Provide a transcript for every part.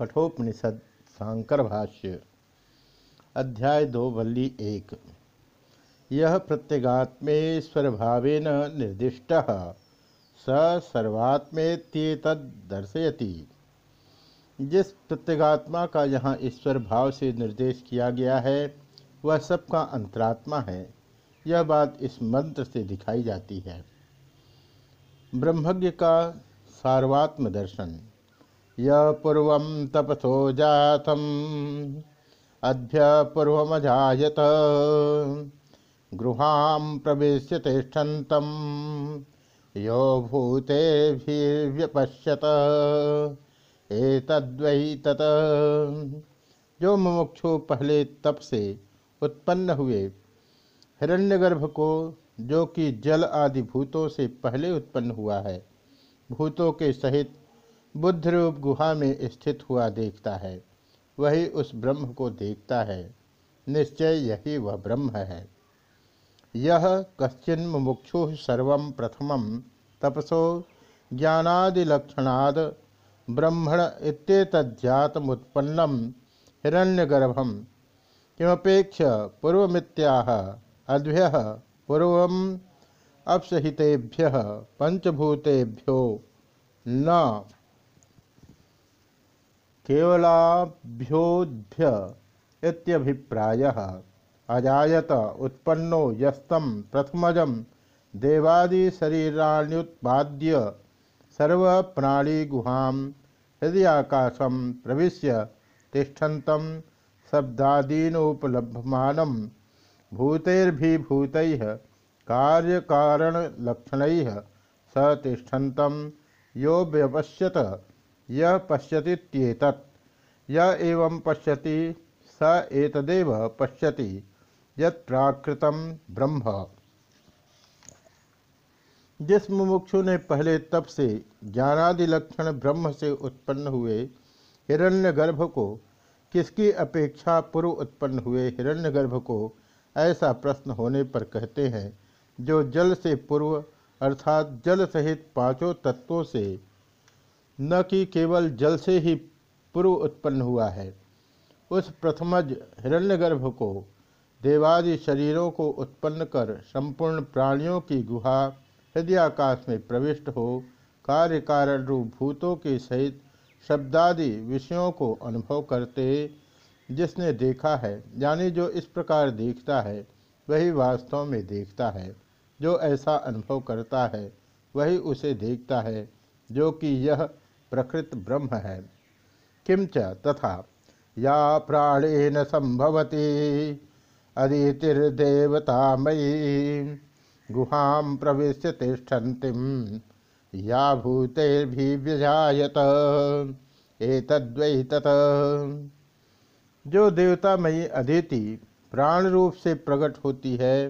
कठोपनिषद शांकर भाष्य, अध्याय दो, वल्ली एक। यह प्रत्यगात्मेश्वर भावेन निर्दिष्ट, स दर्शयति। जिस प्रत्यगात्मा का यहाँ ईश्वर भाव से निर्देश किया गया है, वह सबका अंतरात्मा है। यह बात इस मंत्र से दिखाई जाती है। ब्रह्मज्ञ का सार्वात्म दर्शन। यह पूर्व तपसो जातम। अद्य पूर्वमजात गृहां प्रवेश तिष्ठन्तं यो भूतेभिर्व्यपश्यत। एतद्वै तत। जो मुमुक्षु पहले तप से उत्पन्न हुए, हिरण्यगर्भ को, जो कि जल आदि भूतों से पहले उत्पन्न हुआ है, भूतों के सहित बुद्ध रूप गुहा में स्थित हुआ देखता है। वही उस ब्रह्म को देखता है। निश्चय यही वह ब्रह्म है। यह कश्चिन मुमुक्षु सर्व प्रथम तपसो ज्ञानादिलक्षणाद ब्रह्मण इत्येतज्जातमुत्पन्नम हिरण्यगर्भम किमपेक्ष पूर्वमित्याह अद्भ्य पूर्व अपसहितेभ्य पंचभूतेभ्यो न। केवलाभ्योभ्य इत्यभिप्रायः। अजायत उत्पन्नो यस्तम प्रथमजम देवादिशरीराण्युत्पाद्य सर्वप्राणीगुहां हृदयाकाशं प्रविश्य तिष्ठन्तं शब्दादीनोपलभ्यमानं भूतैर्भिभूत कार्यकारणलक्षण स तिष्ठन्तं यो व्यपश्यत यह पश्यतीत्येतत् य एवं पश्यति, स एतदेव पश्यति। यत्प्राकृतं ब्रह्म। जिस मुमुक्षु ने पहले तप से ज्ञानादि लक्षण ब्रह्म से उत्पन्न हुए हिरण्यगर्भ को, किसकी अपेक्षा पूर्व उत्पन्न हुए हिरण्यगर्भ को, ऐसा प्रश्न होने पर कहते हैं, जो जल से पूर्व अर्थात जल सहित पाँचों तत्वों से न कि केवल जल से ही पूर्व उत्पन्न हुआ है। उस प्रथमज हिरण्यगर्भ को देवादि शरीरों को उत्पन्न कर संपूर्ण प्राणियों की गुहा हृदयाकाश में प्रविष्ट हो कार्य कारण रूप भूतों के सहित शब्दादि विषयों को अनुभव करते, जिसने देखा है, यानी जो इस प्रकार देखता है, वही वास्तव में देखता है। जो ऐसा अनुभव करता है, वही उसे देखता है, जो कि यह प्रकृत ब्रह्म है। किंच तथा? या प्राणेन संभवती। अदितिर्देवतामयी। गुहां प्रवेश तिष्ठन्तिम। या भूतेर्भिव्यजायत एतद्वै तत जो देवतामयी अदिति प्राण रूप से प्रकट होती है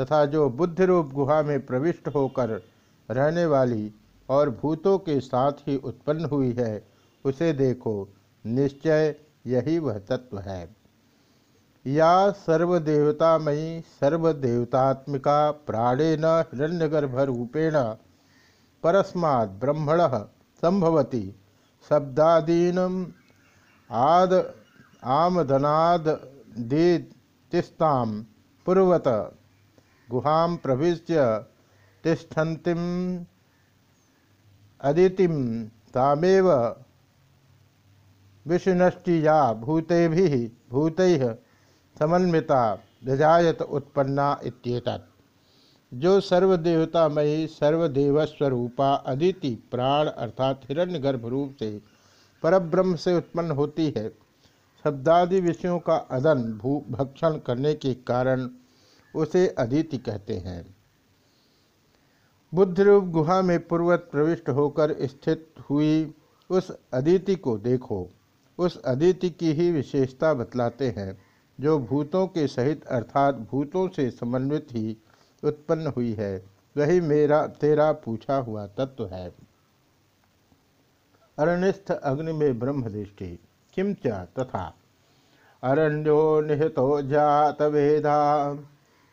तथा जो बुद्ध रूप गुहा में प्रविष्ट होकर रहने वाली और भूतों के साथ ही उत्पन्न हुई है, उसे देखो, निश्चय यही वह तत्व है। या सर्वदेवतामयी, सर्वदेवतात्मिका, प्राणेन, हिरण्यगर्भरूपेण, परस्मात् ब्रह्मण संभवती शब्दादीनम आद, आमदनाद दीतिस्ताम पूर्वत, गुहां प्रविश्य तिष्ठन्तिम अदितिम तामेव विष्णष्टिया भूते भूत समन्विता विजायत उत्पन्ना इत्येतत्। जो सर्वदेवतामयी, सर्वदेवस्वरूपा अदिति प्राण अर्थात हिरण्य गर्भ रूप से परब्रह्म से उत्पन्न होती है, शब्दादि विषयों का अदन भू भक्षण करने के कारण उसे अदिति कहते हैं। बुद्ध रूप गुहा में पूर्वत प्रविष्ट होकर स्थित हुई उस अदिति को देखो। उस अदिति की ही विशेषता बतलाते हैं, जो भूतों के सहित अर्थात भूतों से समन्वित ही उत्पन्न हुई है। वही मेरा, तेरा पूछा हुआ तत्व है। अरण्यस्थ अग्नि में ब्रह्म दृष्टि किम च तथा? अरण्यो निहितो जात वेदा।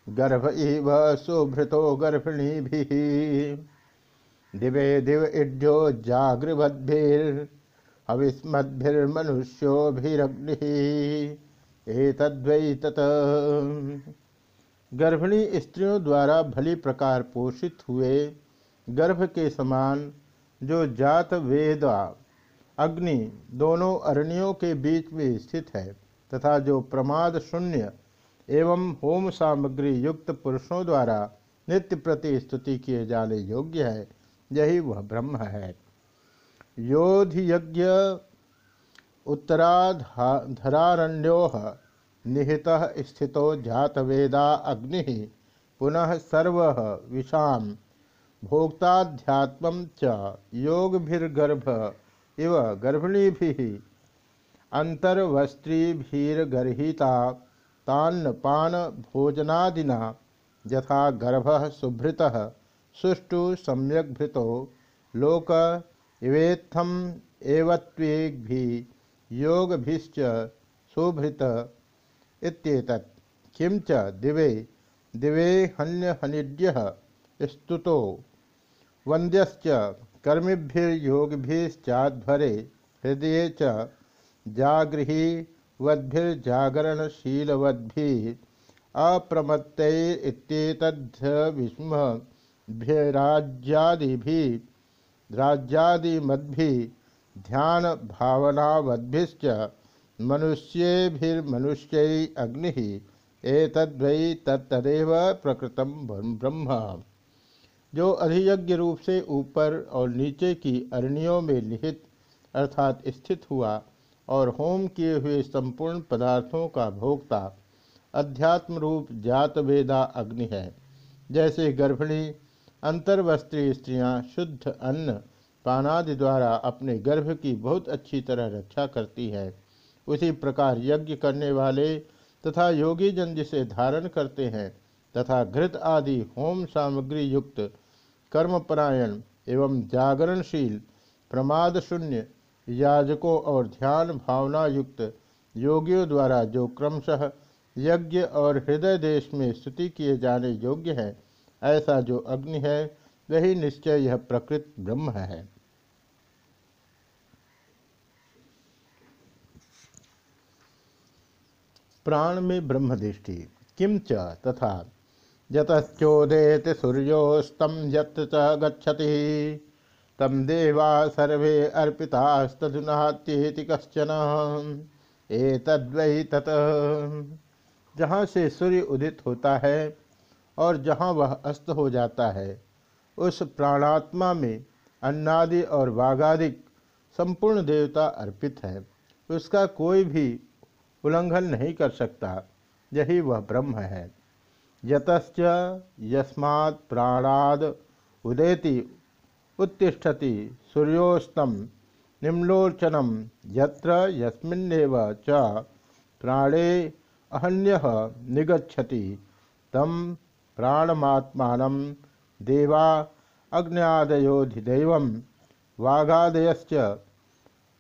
गर्भ इव सुभृतो गर्भिणी भी दिवे दिव इड्यो जागृभद्भिर् हविस्मद्भिर्मनुष्योभिरग्नि एतद्वै तत गर्भिणी स्त्रियों द्वारा भली प्रकार पोषित हुए गर्भ के समान जो जात, वेदा, अग्नि दोनों अरण्यों के बीच में स्थित है तथा जो प्रमाद शून्य एवं होम सामग्री युक्त पुरुषों द्वारा नित्य प्रति स्तुति किए जाने योग्य है, यही वह ब्रह्म है। योधयज्ञ उत्तराधरारण्यो निहित स्थितो जातवेदा अग्नि, पुनः सर्व विषा भोक्ताध्यात्म च योगभिर्गर्भ, इव गर्भिणी अंतर्वस्त्रीभिर्गर्ता तान्न पान भोजनादिना यथा गर्भ सुभृत सुष्टु सम्यग्भृतो, लोक इवेत्थम एवत्वेग्भि, योगभिश्च सुभृत इत्येतत्। किं च दिवे दिवे हन्य हनिड्य स्तुतो। वन्द्यश्च कर्मिभिर्योगभिश्चाध्वरे हृदय च वद्भिर्जागरणशीलवद्भिः अप्रमत्तैत्येतद्भ्यविस्मभ्यराज्यादिभिः राज्यादिमद्भिः ध्यान भावनावद्भिश्च मनुष्येभिर्मनुष्यै अग्नि, एतद्वै तत्तदेव प्रकृतम ब्रह्म। जो अधियज्ञ रूप से ऊपर और नीचे की अरणियों में निहित अर्थात स्थित हुआ और होम किए हुए संपूर्ण पदार्थों का भोक्ता अध्यात्म रूप जात वेदा अग्नि है। जैसे गर्भिणी, अंतर्वस्त्री स्त्रियाँ शुद्ध अन्न पानादि द्वारा अपने गर्भ की बहुत अच्छी तरह रक्षा करती है। उसी प्रकार यज्ञ करने वाले तथा योगी जन जिसे धारण करते हैं तथा घृत आदि होम सामग्री युक्त कर्मपरायण एवं जागरणशील प्रमाद शून्य याजकों और ध्यान भावना युक्त योगियों द्वारा जो क्रमशः यज्ञ और हृदय देश में स्तुति किए जाने योग्य है, ऐसा जो अग्नि है, वही निश्चय यह प्रकृत ब्रह्म है। प्राण में ब्रह्म दृष्टि, किम च तथा जतश्चोदेत सूर्योस्तम यत गच्छति। तम देवा सर्वे अर्पितास्तुनात्येति कश्चन। एतद्वै तत। जहाँ से सूर्य उदित होता है और जहाँ वह अस्त हो जाता है, उस प्राणात्मा में अन्नादि और वागादिक संपूर्ण देवता अर्पित है, उसका कोई भी उल्लंघन नहीं कर सकता, यही वह ब्रह्म है। यतश्च यस्मात् प्राणाद उदेति उत्तिष्ठति। सूर्योस्तम निम्लोचनम यत्र यस्मिन्नेव च प्राणे अहन्य निगछति तम प्राणमात्मान देवा अग्नियादयोधिदेव वाघादयश्च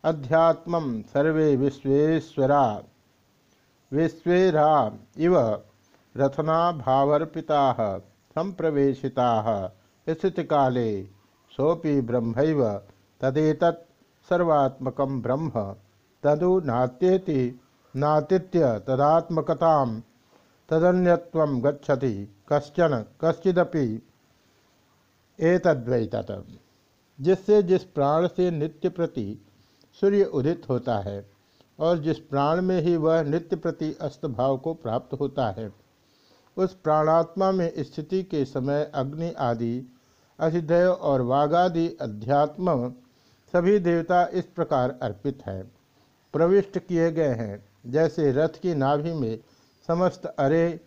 अध्यात्म सर्वे विश्वेश्वरा। विश्वेरा इव रथना भावर्पिता संप्रवेशिता स्थित काले सोपि ब्रह्म तदेत सर्वात्मक ब्रह्म। तदु नात्येति नातीत्य तदात्मकता तदन्यत्व गच्छति, कश्चन कश्चिदपि एतद्वैतत। जिससे जिस प्राण से नित्य प्रति सूर्य उदित होता है, और जिस प्राण में ही वह नित्य प्रति अस्त भाव को प्राप्त होता है, उस प्राणात्मा में स्थिति के समय अग्नि आदि अधिदय और वागादि अध्यात्म सभी देवता इस प्रकार अर्पित हैं। प्रविष्ट किए गए हैं। जैसे रथ की नाभि में समस्त अरे,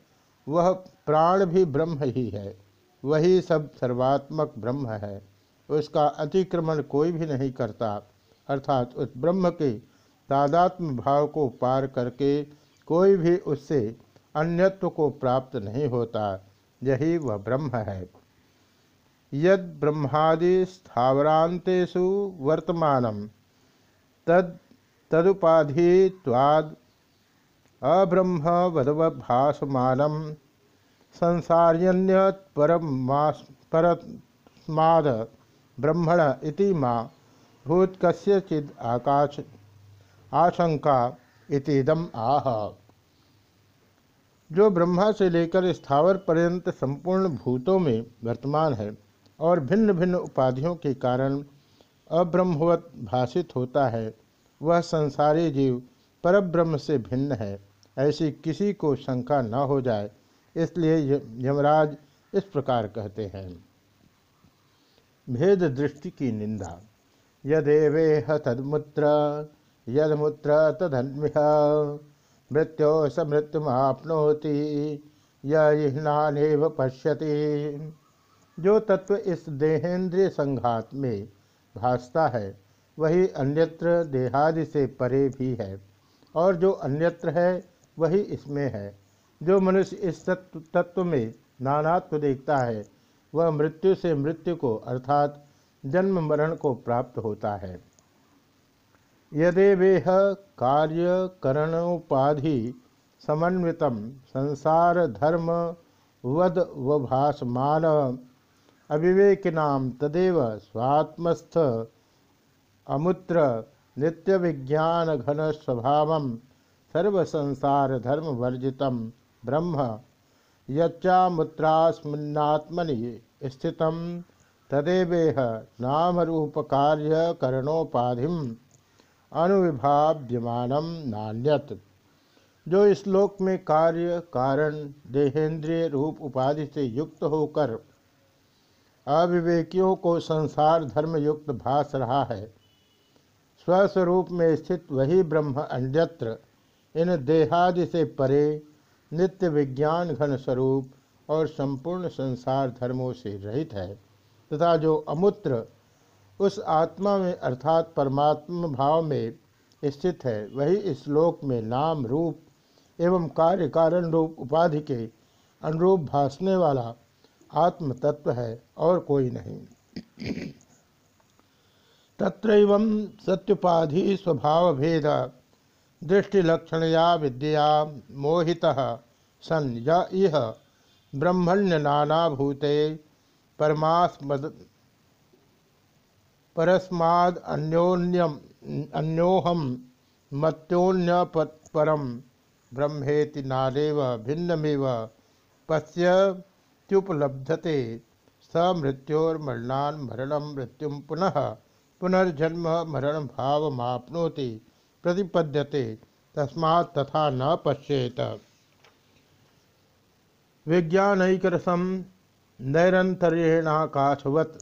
वह प्राण भी ब्रह्म ही है। वही सब सर्वात्मक ब्रह्म है। उसका अतिक्रमण कोई भी नहीं करता। अर्थात उस ब्रह्म के तादात्म भाव को पार करके कोई भी उससे अन्यत्व को प्राप्त नहीं होता। यही वह ब्रह्म है। यद ब्रह्मादि स्थावरांतेषु वर्तमान, तद तदुपाधिवाद अब्रह्म वदवभासमान संसार्यन्यपरमाद ब्रह्मण इति माँ भूत कस्यचिद आकाश, आशंका इतिदम आह। जो ब्रह्मा से लेकर स्थावर पर्यंत संपूर्ण भूतों में वर्तमान है और भिन्न भिन्न उपाधियों के कारण अब्रह्मवत भाषित होता है। वह संसारी जीव परब्रह्म से भिन्न है। ऐसी किसी को शंका न हो जाए, इसलिए यमराज इस प्रकार कहते हैं। भेद दृष्टि की निंदा। यदेवेह तदमुत्र, यदमुत्र तदन्मिह मृत्यो स मृत्युमापनोति यह पश्यति। जो तत्व इस देहेंद्रिय संघात में भासता है, वही अन्यत्र देहादि से परे भी है, और जो अन्यत्र है, वही इसमें है। जो मनुष्य इस तत्व तत्व में नानात्व देखता है, वह मृत्यु से मृत्यु को, अर्थात जन्म मरण को प्राप्त होता है। यदि यदेवेह कार्यकरणोपाधि समन्वित संसार धर्म वद वभासमान अविवेकिना तदेव स्वात्मस्थ। अमुत्र नित्य विज्ञान घन स्वभाव सर्वसंसार धर्म वर्जित ब्रह्म। यच्चामुत्रास्मन्नात्मनि स्थित तदेवेह नाम रूप कार्य करणोपाधि अनुविभाव्यमान नान्यत। जो इस लोक में कार्य, कारण, देहेंद्रिय रूप उपाधि से युक्त होकर अविवेकियों को संसार धर्मयुक्त भास रहा है। स्वस्वरूप में स्थित वही ब्रह्म अन्यत्र, इन देहादि से परे, नित्य विज्ञान घन स्वरूप और संपूर्ण संसार धर्मों से रहित है, तथा जो अमूत्र उस आत्मा में अर्थात परमात्मा भाव में स्थित है, वही इस लोक में नाम रूप एवं कार्य कारण रूप उपाधि के अनुरूप भासने वाला आत्म तत्व है और कोई नहीं। तत्र सत्युपाधि स्वभाव भेद दृष्टिलक्षणया विद्या मोहिता सन या इह ब्रह्मण्य नानाभूते परमास्मद परस्माद अन्योन्यम मत्योन्य परम ब्रह्मेति नादेव भिन्नमेव पश्यत्युपलब्धते स मृत्योर्मरणान मरण मृत्यु पुनः पुनर्जन्म मरण भाव मापनोति प्रतिपद्यते, तस्मात् तथा न पश्येत। विज्ञानकरसम नैरंतर्येणाकाशवत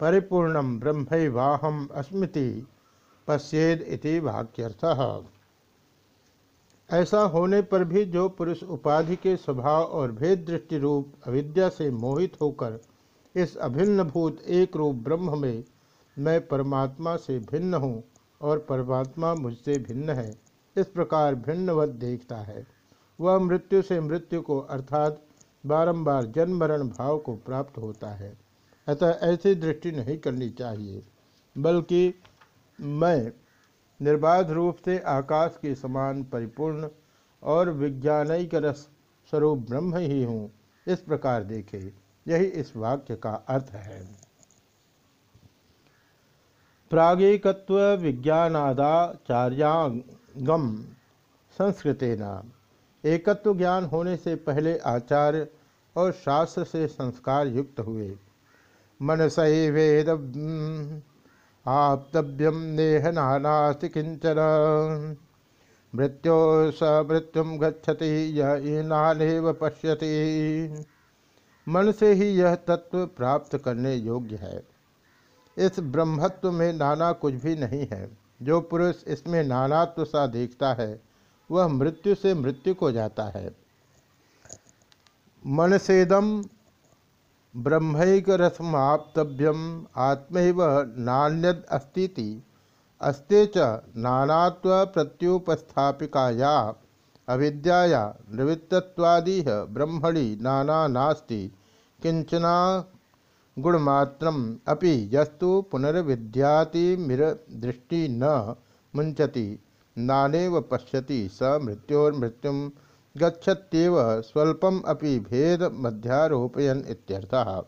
परिपूर्ण ब्रह्मवाहम अस्मृति पश्येद वाक्यर्थ। ऐसा होने पर भी जो पुरुष उपाधि के स्वभाव और भेद दृष्टि रूप अविद्या से मोहित होकर इस अभिन्न भूत एक रूप ब्रह्म में मैं परमात्मा से भिन्न हूँ और परमात्मा मुझसे भिन्न है, इस प्रकार भिन्नवत देखता है। वह मृत्यु से मृत्यु को अर्थात बारंबार जन्म मरण भाव को प्राप्त होता है। अतः ऐसी दृष्टि नहीं करनी चाहिए, बल्कि मैं निर्बाध रूप से आकाश के समान परिपूर्ण और विज्ञानिक रस स्वरूप ब्रह्म ही हूँ। इस प्रकार देखे, यही इस वाक्य का अर्थ है। प्रागेकत्व विज्ञानादाचार्यागम संस्कृतेना एकत्व ज्ञान होने से पहले आचार्य और शास्त्र से संस्कार युक्त हुए। मन सही वेद आप्तव्यम नेह नानास्ति किंचन मृत्यो स मृत्यु गच्छति यह पश्यति। मन से ही यह तत्व प्राप्त करने योग्य है। इस ब्रह्मत्व में नाना कुछ भी नहीं है। जो पुरुष इसमें नानात्व सा देखता है, वह मृत्यु से मृत्यु को जाता है। मनसेदम ब्रह्मैक रसमाप्तव्यम आत्मैव नान्यद अस्ते च नानात्व अविद्याया निवृत्तवादी ब्रह्मणि नाना नास्ति। किंचना गुणमात्रम अपि यस्तु पुनर्विद्यातिमिर दृष्टि न मुंचति नानेव पश्यति स मृत्योर्मृत्यु गच्छत्येव स्वल्पम अपि भेद मध्यारोपयन इत्यर्थः।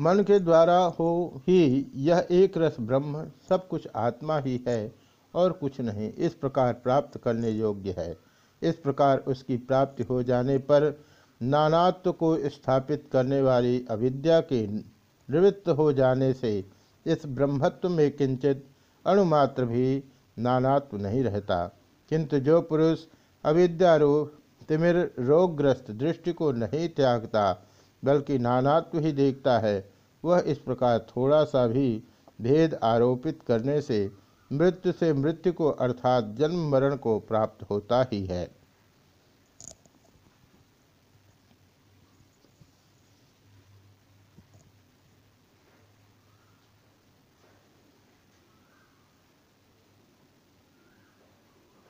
मन के द्वारा हो ही यह एक रस ब्रह्म, सब कुछ आत्मा ही है और कुछ नहीं, इस प्रकार प्राप्त करने योग्य है। इस प्रकार उसकी प्राप्ति हो जाने पर नानात्व को स्थापित करने वाली अविद्या के निवृत्त हो जाने से इस ब्रह्मत्व में किंचित अणुमात्र भी नानात्व नहीं रहता। किंतु जो पुरुष अविद्यारूप तिमिर रोगग्रस्त दृष्टि को नहीं त्यागता, बल्कि नानात्व ही देखता है। वह इस प्रकार थोड़ा सा भी भेद आरोपित करने से मृत्यु से मृत्यु को अर्थात जन्म मरण को प्राप्त होता ही है।